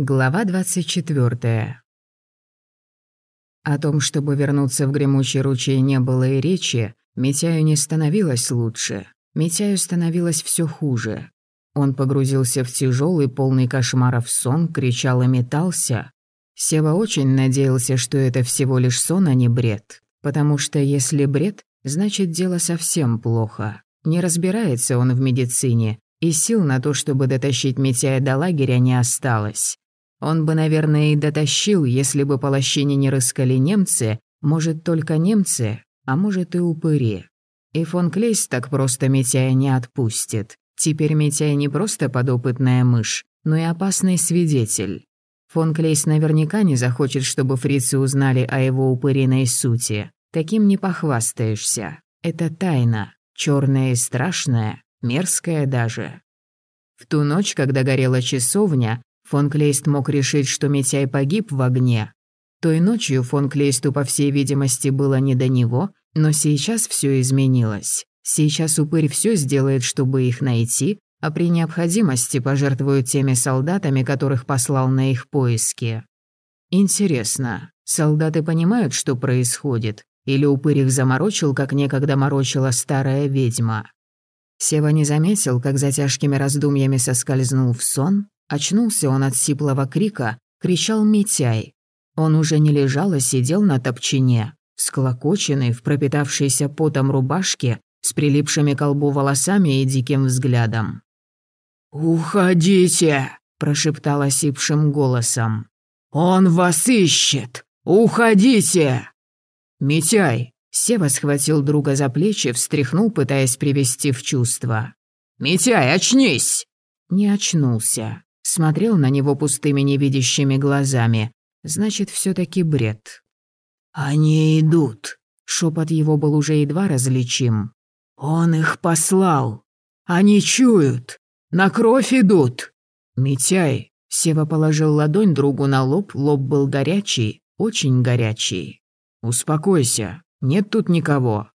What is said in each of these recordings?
Глава 24. О том, чтобы вернуться в гремучий ручей, не было и речи. Митяю не становилось лучше. Митяю становилось все хуже. Он погрузился в тяжелый, полный кошмаров сон, кричал и метался. Сева очень надеялся, что это всего лишь сон, а не бред. Потому что если бред, значит дело совсем плохо. Не разбирается он в медицине, и сил на то, чтобы дотащить Митяя до лагеря, не осталось. Он бы, наверное, и дотащил, если бы по лощине не рыскали немцы, может, только немцы, а может и упыри. И фон Клейс так просто Митяя не отпустит. Теперь Митяй не просто подопытная мышь, но и опасный свидетель. Фон Клейс наверняка не захочет, чтобы фрицы узнали о его упыриной сути. Таким не похвастаешься. Это тайна, черная и страшная, мерзкая даже. В ту ночь, когда горела часовня, Фон Клейст мог решить, что Митяй погиб в огне. Той ночью фон Клейсту, по всей видимости, было не до него, но сейчас все изменилось. Сейчас упырь все сделает, чтобы их найти, а при необходимости пожертвует теми солдатами, которых послал на их поиски. Интересно, солдаты понимают, что происходит, или упырь их заморочил, как некогда морочила старая ведьма? Сева не заметил, как за тяжкими раздумьями соскользнул в сон, Очнулся он от сиплого крика, кричал Митяй. Он уже не лежал, а сидел на топчине, склокоченный, в пропитавшейся потом рубашке, с прилипшими к колбу волосами и диким взглядом. «Уходите!» – прошептал осипшим голосом. «Он вас ищет! Уходите!» «Митяй!» – Сева схватил друга за плечи, встряхнул, пытаясь привести в чувство. «Митяй, очнись!» Не очнулся смотрел на него пустыми невидящими глазами. Значит, все таки бред. «Они идут», — шепот его был уже едва различим. «Он их послал. Они чуют. На кровь идут. Митяй». Сева положил ладонь другу на лоб, лоб был горячий, очень горячий. «Успокойся, нет тут никого».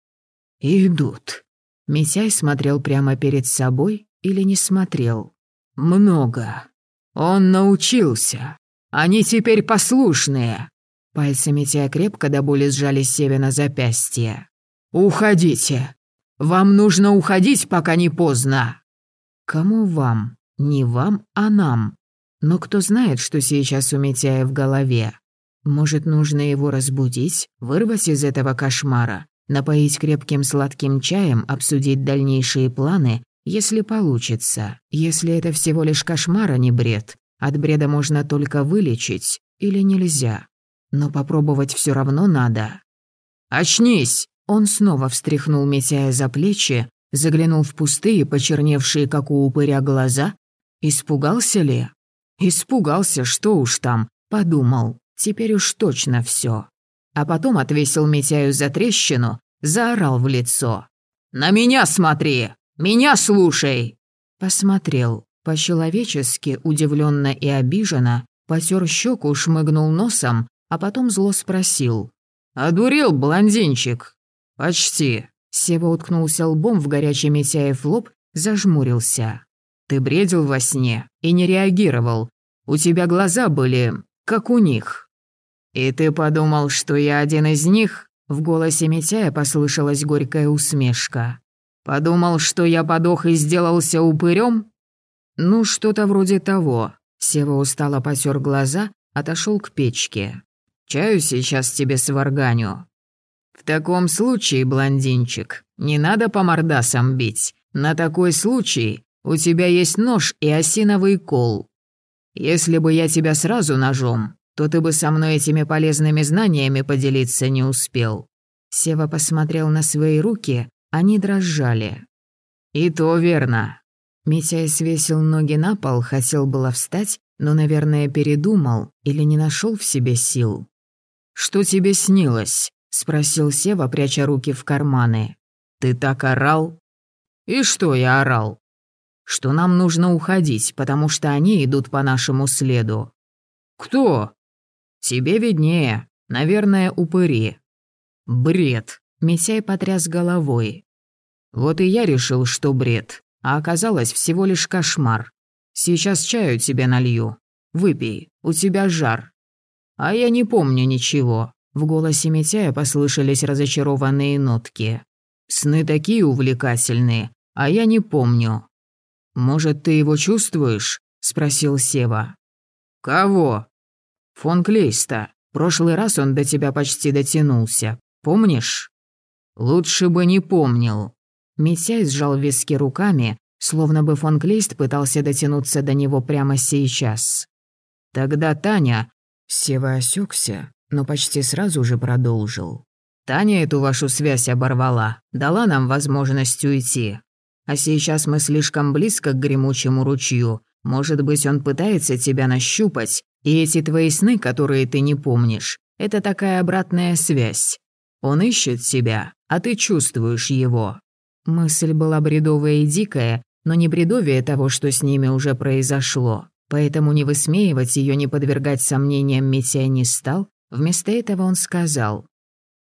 «Идут». Митяй смотрел прямо перед собой или не смотрел? «Много». «Он научился. Они теперь послушные». Пальцы Митя крепко до боли сжали Севе на запястье. «Уходите. Вам нужно уходить, пока не поздно». «Кому вам? Не вам, а нам. Но кто знает, что сейчас у Митяя в голове? Может, нужно его разбудить, вырвать из этого кошмара, напоить крепким сладким чаем, обсудить дальнейшие планы если получится, если это всего лишь кошмар, а не бред. От бреда можно только вылечить или нельзя. Но попробовать все равно надо. «Очнись!» Он снова встряхнул Митяя за плечи, заглянул в пустые, почерневшие, как у упыря, глаза. Испугался ли? Испугался, что уж там. Подумал, теперь уж точно все. А потом отвесил Митяю за трещину, заорал в лицо. «На меня смотри!» Меня слушай!» Посмотрел, по-человечески, удивленно и обиженно, потер щеку, шмыгнул носом, а потом зло спросил. «Одурел, блондинчик?» «Почти». Сева уткнулся лбом в горячий Митяев лоб, зажмурился. «Ты бредил во сне и не реагировал. У тебя глаза были, как у них». «И ты подумал, что я один из них?» В голосе Митяя послышалась горькая усмешка. Подумал, что я подох и сделался упырем? Ну, что-то вроде того. Сева устало потер глаза, отошел к печке. Чаю сейчас тебе сварганю. В таком случае, блондинчик, не надо по мордасам бить. На такой случай у тебя есть нож и осиновый кол. Если бы я тебя сразу ножом, то ты бы со мной этими полезными знаниями поделиться не успел. Сева посмотрел на свои руки, они дрожали. «И то верно». Митяй свесил ноги на пол, хотел было встать, но, наверное, передумал или не нашел в себе сил. «Что тебе снилось?» — спросил Сева, пряча руки в карманы. «Ты так орал?» «И что я орал?» «Что нам нужно уходить, потому что они идут по нашему следу». «Кто?» «Тебе виднее. Наверное, упыри». «Бред», Митяй потряс головой. «Вот и я решил, что бред, а оказалось всего лишь кошмар. Сейчас чаю тебе налью. Выпей, у тебя жар». «А я не помню ничего». В голосе Митяя послышались разочарованные нотки. «Сны такие увлекательные, а я не помню». «Может, ты его чувствуешь?» – спросил Сева. «Кого?» «Фон Клейста. Прошлый раз он до тебя почти дотянулся. Помнишь?» «Лучше бы не помнил». Митяй сжал виски руками, словно бы фон Клейст пытался дотянуться до него прямо сейчас. «Тогда Таня...» Сева осекся, но почти сразу же продолжил. «Таня эту вашу связь оборвала, дала нам возможность уйти. А сейчас мы слишком близко к гремучему ручью. Может быть, он пытается тебя нащупать, и эти твои сны, которые ты не помнишь, это такая обратная связь. Он ищет тебя, а ты чувствуешь его». Мысль была бредовая и дикая, но не бредовее того, что с ними уже произошло. Поэтому не высмеивать ее, не подвергать сомнениям Митя не стал. Вместо этого он сказал.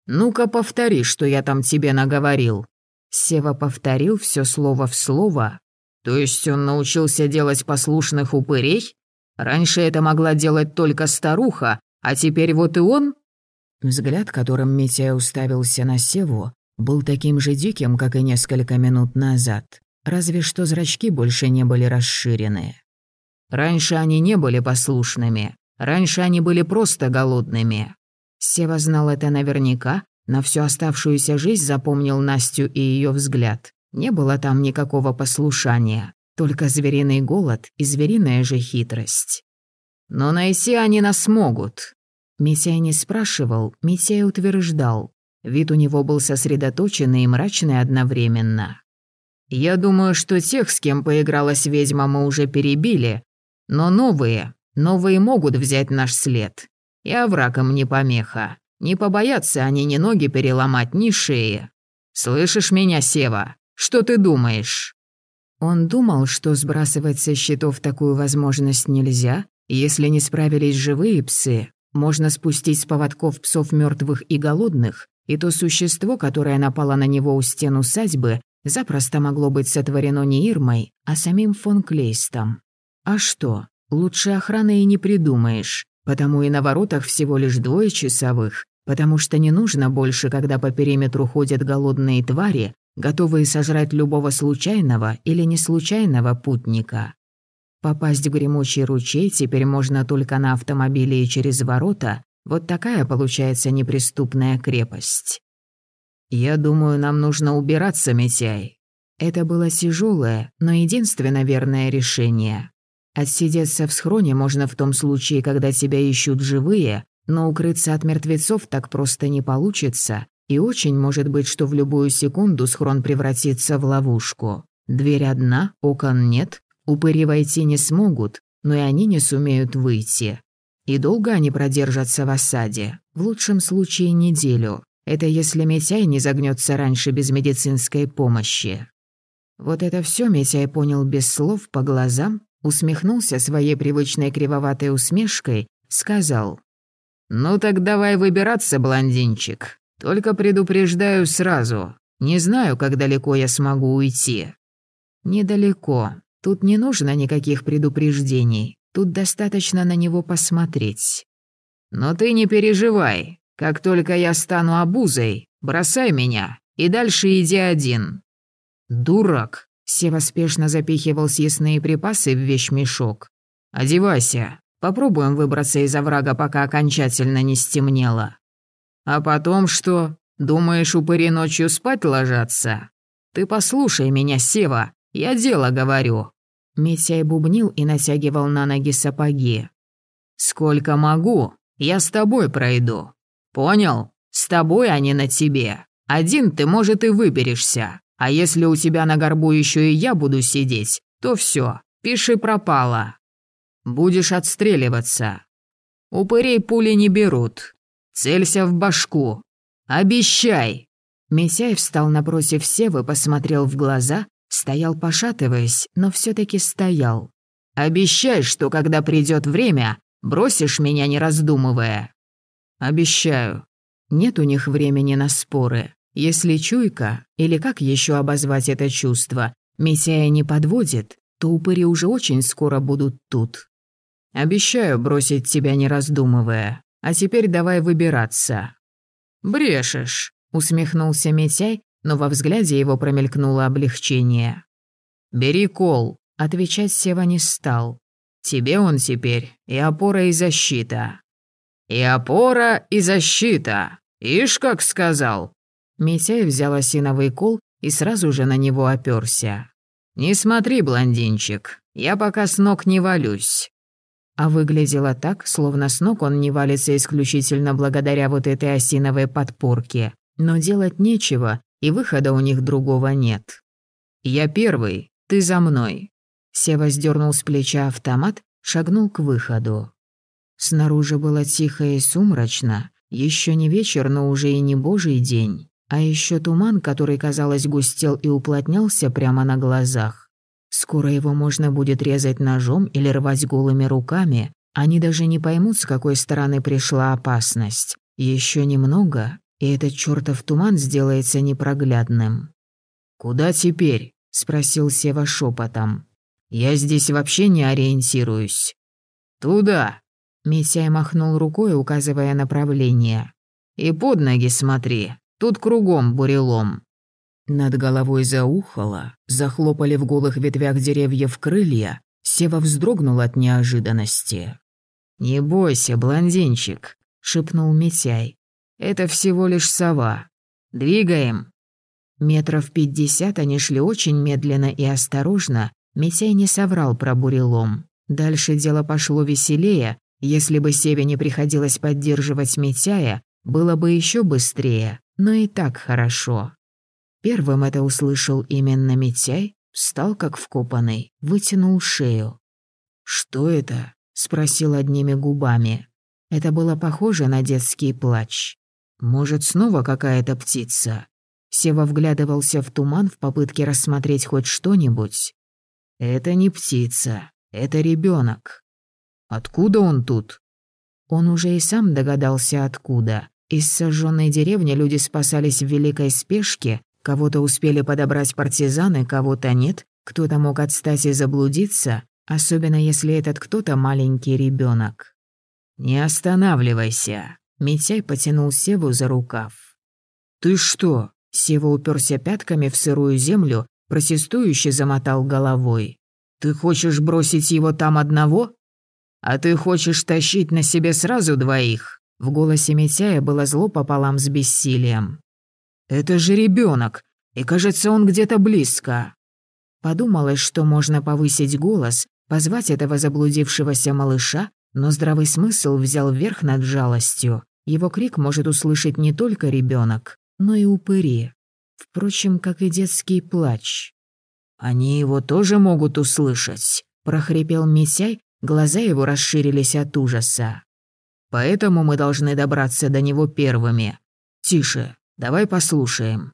«Ну-ка повтори, что я там тебе наговорил». Сева повторил все слово в слово. «То есть он научился делать послушных упырей? Раньше это могла делать только старуха, а теперь вот и он?» Взгляд, которым Митя уставился на Севу, был таким же диким, как и несколько минут назад, разве что зрачки больше не были расширены. Раньше они не были послушными, раньше они были просто голодными. Сева знал это наверняка, на всю оставшуюся жизнь запомнил Настю и ее взгляд. Не было там никакого послушания, только звериный голод и звериная же хитрость. «Но найти они нас могут». Митяй не спрашивал, Митяй утверждал. Вид у него был сосредоточенный и мрачный одновременно. «Я думаю, что тех, с кем поигралась ведьма, мы уже перебили, но новые, новые могут взять наш след. И оврагам не помеха. Не побоятся они ни ноги переломать, ни шеи. Слышишь меня, Сева? Что ты думаешь?» Он думал, что сбрасывать со счетов такую возможность нельзя, если не справились живые псы, можно спустить с поводков псов мертвых и голодных, и то существо, которое напало на него у стен усадьбы, запросто могло быть сотворено не Ирмой, а самим фон Клейстом. А что, лучше охраны и не придумаешь, потому и на воротах всего лишь двое часовых, потому что не нужно больше, когда по периметру ходят голодные твари, готовые сожрать любого случайного или неслучайного путника. Попасть в гремучий ручей теперь можно только на автомобиле и через ворота, вот такая получается неприступная крепость. «Я думаю, нам нужно убираться, Митяй». Это было тяжелое, но единственно верное решение. Отсидеться в схроне можно в том случае, когда тебя ищут живые, но укрыться от мертвецов так просто не получится, и очень может быть, что в любую секунду схрон превратится в ловушку. Дверь одна, окон нет, упыри войти не смогут, но и они не сумеют выйти. И долго они продержатся в осаде, в лучшем случае неделю. Это если Митяй не загнется раньше без медицинской помощи. Вот это все Митяй понял без слов по глазам усмехнулся своей привычной кривоватой усмешкой, сказал. «Ну так давай выбираться, блондинчик. Только предупреждаю сразу. Не знаю, как далеко я смогу уйти». «Недалеко. Тут не нужно никаких предупреждений. Тут достаточно на него посмотреть». «Но ты не переживай. Как только я стану обузой, бросай меня и дальше иди один». «Дурак», Сева спешно запихивал съестные припасы в вещмешок. «Одевайся. Попробуем выбраться из оврага, пока окончательно не стемнело». «А потом что? Думаешь, упыри ночью спать ложатся? Ты послушай меня, Сева, я дело говорю». Митяй бубнил и натягивал на ноги сапоги. «Сколько могу, я с тобой пройду. Понял? С тобой, а не на тебе. Один ты, может, и выберешься. А если у тебя на горбу еще и я буду сидеть, то все, пиши пропало. Будешь отстреливаться. Упырей пули не берут. Целься в башку. Обещай!» Митяй встал напротив Севы, посмотрел в глаза, стоял пошатываясь, но все таки стоял. «Обещай, что когда придет время, бросишь меня не раздумывая». «Обещаю. Нет у них времени на споры. Если чуйка, или как еще обозвать это чувство, Митяя не подводит, то упыри уже очень скоро будут тут. Обещаю бросить тебя не раздумывая. А теперь давай выбираться». «Брешешь», — усмехнулся Митяй, но во взгляде его промелькнуло облегчение. «Бери кол», — отвечать Сева не стал. «Тебе он теперь и опора, и защита». «И опора, и защита. Ишь, как сказал». Митяй взял осиновый кол и сразу же на него оперся. «Не смотри, блондинчик, я пока с ног не валюсь». А выглядело так, словно с ног он не валится исключительно благодаря вот этой осиновой подпорке. Но делать нечего, и выхода у них другого нет. «Я первый, ты за мной». Сева сдернул с плеча автомат, шагнул к выходу. Снаружи было тихо и сумрачно. Еще не вечер, но уже и не божий день. А еще туман, который, казалось, густел и уплотнялся прямо на глазах. Скоро его можно будет резать ножом или рвать голыми руками. Они даже не поймут, с какой стороны пришла опасность. Еще немного, и этот чертов туман сделается непроглядным. «Куда теперь?» — спросил Сева шепотом. «Я здесь вообще не ориентируюсь». «Туда!» — Митяй махнул рукой, указывая направление. «И под ноги смотри, тут кругом бурелом». Над головой заухало, захлопали в голых ветвях деревьев крылья, Сева вздрогнул от неожиданности. «Не бойся, блондинчик», — шепнул Митяй. «Это всего лишь сова. Двигаем». Метров пятьдесят они шли очень медленно и осторожно, Митяй не соврал про бурелом. Дальше дело пошло веселее, если бы Севе не приходилось поддерживать Митяя, было бы еще быстрее, но и так хорошо. Первым это услышал именно Митяй, встал как вкопанный, вытянул шею. «Что это?» — спросил одними губами. Это было похоже на детский плач. «Может, снова какая-то птица?» Сева вглядывался в туман в попытке рассмотреть хоть что-нибудь. «Это не птица, это ребенок. Откуда он тут?» Он уже и сам догадался, откуда. Из сожженной деревни люди спасались в великой спешке, Кого-то успели подобрать партизаны, кого-то нет, кто-то мог отстать и заблудиться, особенно если этот кто-то маленький ребенок. «Не останавливайся», — Митяй потянул Севу за рукав. «Ты что?» — Сева уперся пятками в сырую землю, протестующе замотал головой. «Ты хочешь бросить его там одного? А ты хочешь тащить на себе сразу двоих?» В голосе Митяя было зло пополам с бессилием. Это же ребенок, и кажется, он где-то близко. Подумалось, что можно повысить голос, позвать этого заблудившегося малыша, но здравый смысл взял верх над жалостью. Его крик может услышать не только ребенок, но и упыри. Впрочем, как и детский плач. «Они его тоже могут услышать», — прохрипел Митяй, глаза его расширились от ужаса. «Поэтому мы должны добраться до него первыми. Тише, Давай послушаем».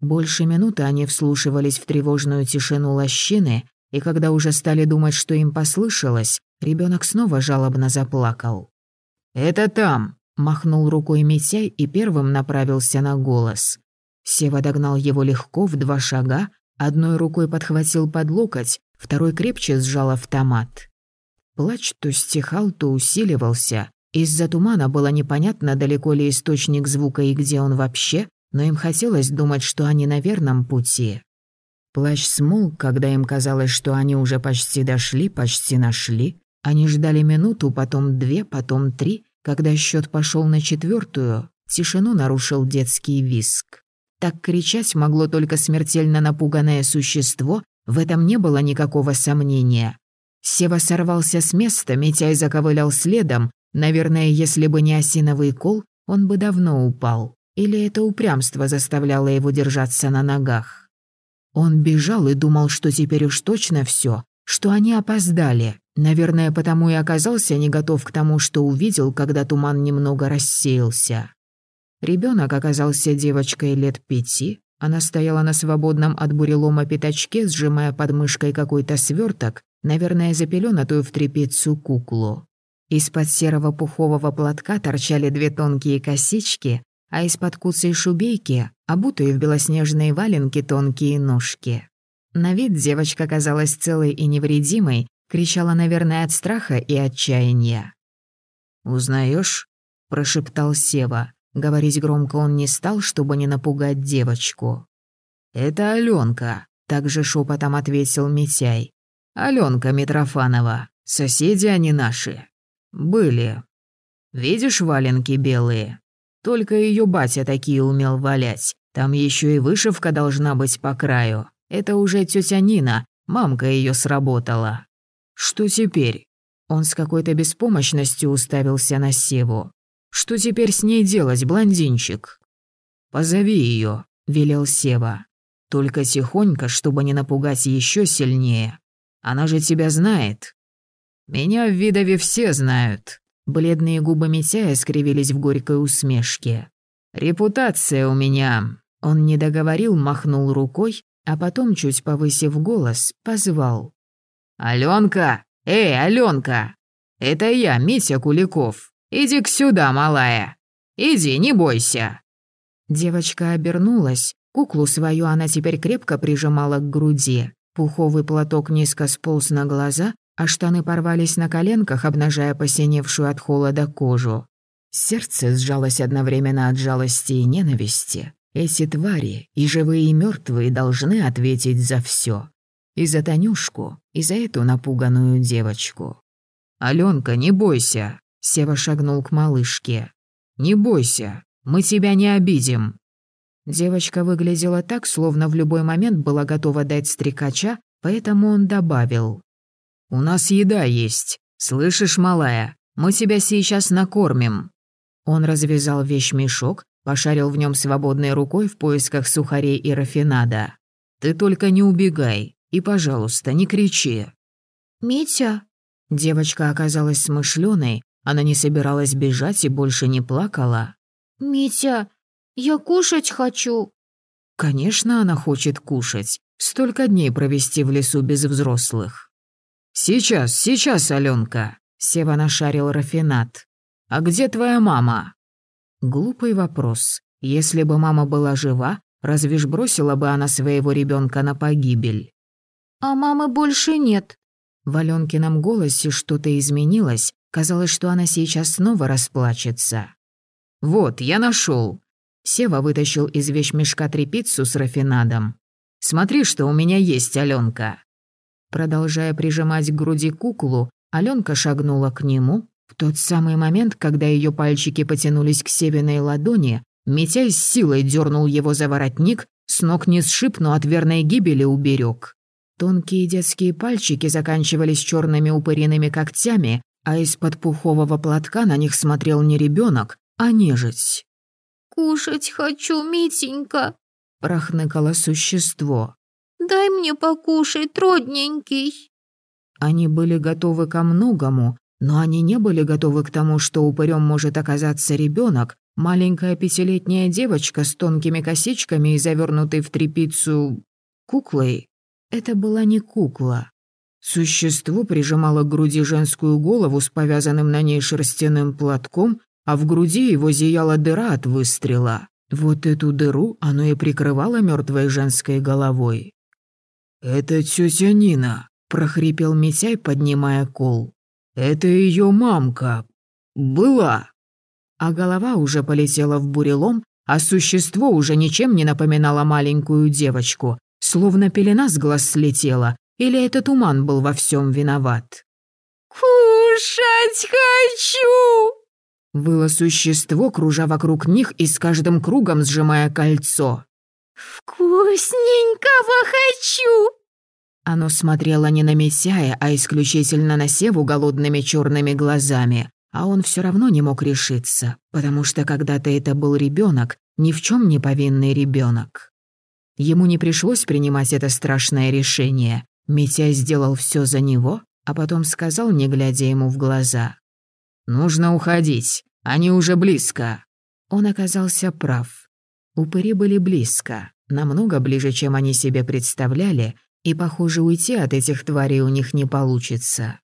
Больше минуты они вслушивались в тревожную тишину лощины, и когда уже стали думать, что им послышалось, ребенок снова жалобно заплакал. «Это там!» — махнул рукой Митяй и первым направился на голос. Сева догнал его легко в два шага, одной рукой подхватил под локоть, второй крепче сжал автомат. Плач то стихал, то усиливался, из-за тумана было непонятно, далеко ли источник звука и где он вообще, но им хотелось думать, что они на верном пути. Плащ смолк, когда им казалось, что они уже почти дошли, почти нашли. Они ждали минуту, потом две, потом три. Когда счет пошел на четвертую, тишину нарушил детский виск. Так кричать могло только смертельно напуганное существо, в этом не было никакого сомнения. Сева сорвался с места, Митяй заковылял следом, Наверное, если бы не осиновый кол, он бы давно упал. Или это упрямство заставляло его держаться на ногах. Он бежал и думал, что теперь уж точно все, что они опоздали. Наверное, потому и оказался не готов к тому, что увидел, когда туман немного рассеялся. Ребенок оказался девочкой лет пяти. Она стояла на свободном от бурелома пятачке, сжимая под мышкой какой-то сверток, наверное, запеленатую в трепицу куклу. Из-под серого пухового платка торчали две тонкие косички, а из-под куцей шубейки, обутые в белоснежные валенки, тонкие ножки. На вид девочка казалась целой и невредимой, кричала, наверное, от страха и отчаяния. «Узнаешь?» – прошептал Сева. Говорить громко он не стал, чтобы не напугать девочку. «Это Аленка», – также шепотом ответил Митяй. «Аленка Митрофанова. Соседи они наши. Были. Видишь валенки белые? Только ее батя такие умел валять. Там еще и вышивка должна быть по краю. Это уже тетя Нина, мамка ее сработала. Что теперь? Он с какой-то беспомощностью уставился на Севу. Что теперь с ней делать, блондинчик? Позови ее, велел Сева. Только тихонько, чтобы не напугать еще сильнее. Она же тебя знает. Меня в Видове все знают. Бледные губы Митяя скривились в горькой усмешке. «Репутация у меня...» Он не договорил, махнул рукой, а потом, чуть повысив голос, позвал. «Алёнка! Эй, Алёнка! Это я, Митя Куликов. Иди к сюда, малая. Иди, не бойся». Девочка обернулась. Куклу свою она теперь крепко прижимала к груди. Пуховый платок низко сполз на глаза, а штаны порвались на коленках, обнажая посиневшую от холода кожу. Сердце сжалось одновременно от жалости и ненависти. Эти твари, и живые, и мертвые, должны ответить за все. И за Танюшку, и за эту напуганную девочку. «Аленка, не бойся!» — Сева шагнул к малышке. «Не бойся, мы тебя не обидим!» Девочка выглядела так, словно в любой момент была готова дать стрекача, поэтому он добавил. «У нас еда есть. Слышишь, малая, мы тебя сейчас накормим». Он развязал вещмешок, пошарил в нем свободной рукой в поисках сухарей и рафинада. «Ты только не убегай и, пожалуйста, не кричи». «Митя?» Девочка оказалась смышленой, она не собиралась бежать и больше не плакала. «Митя, я кушать хочу». Конечно, она хочет кушать. Столько дней провести в лесу без взрослых. «Сейчас, сейчас, Аленка!» Сева нашарил рафинат. «А где твоя мама?» Глупый вопрос. Если бы мама была жива, разве ж бросила бы она своего ребенка на погибель? «А мамы больше нет». В Аленкином голосе что-то изменилось, казалось, что она сейчас снова расплачется. «Вот, я нашел. Сева вытащил из вещмешка трепицу с рафинадом. «Смотри, что у меня есть, Аленка. Продолжая прижимать к груди куклу, Аленка шагнула к нему. В тот самый момент, когда ее пальчики потянулись к Севиной ладони, Митяй с силой дернул его за воротник, с ног не сшиб, но от верной гибели уберег. Тонкие детские пальчики заканчивались черными упыриными когтями, а из-под пухового платка на них смотрел не ребенок, а нежить. «Кушать хочу, Митенька», — прохныкало существо. Дай мне покушать, родненький». Они были готовы ко многому, но они не были готовы к тому, что упырем может оказаться ребенок, маленькая пятилетняя девочка с тонкими косичками и завернутой в тряпицу куклой. Это была не кукла. Существо прижимало к груди женскую голову с повязанным на ней шерстяным платком, а в груди его зияла дыра от выстрела. Вот эту дыру оно и прикрывало мертвой женской головой. «Это тетя Нина», — прохрипел Митяй, поднимая кол. «Это ее мамка. Была». А голова уже полетела в бурелом, а существо уже ничем не напоминало маленькую девочку, словно пелена с глаз слетела, или этот туман был во всем виноват. «Кушать хочу!» Было существо, кружа вокруг них и с каждым кругом сжимая кольцо. «Вкусненького хочу!» Оно смотрело не на Митяя, а исключительно на Севу голодными черными глазами. А он все равно не мог решиться, потому что когда-то это был ребенок, ни в чем не повинный ребенок. Ему не пришлось принимать это страшное решение. Митяй сделал все за него, а потом сказал, не глядя ему в глаза. «Нужно уходить, они уже близко». Он оказался прав. Упыри были близко, намного ближе, чем они себе представляли, и, похоже, уйти от этих тварей у них не получится.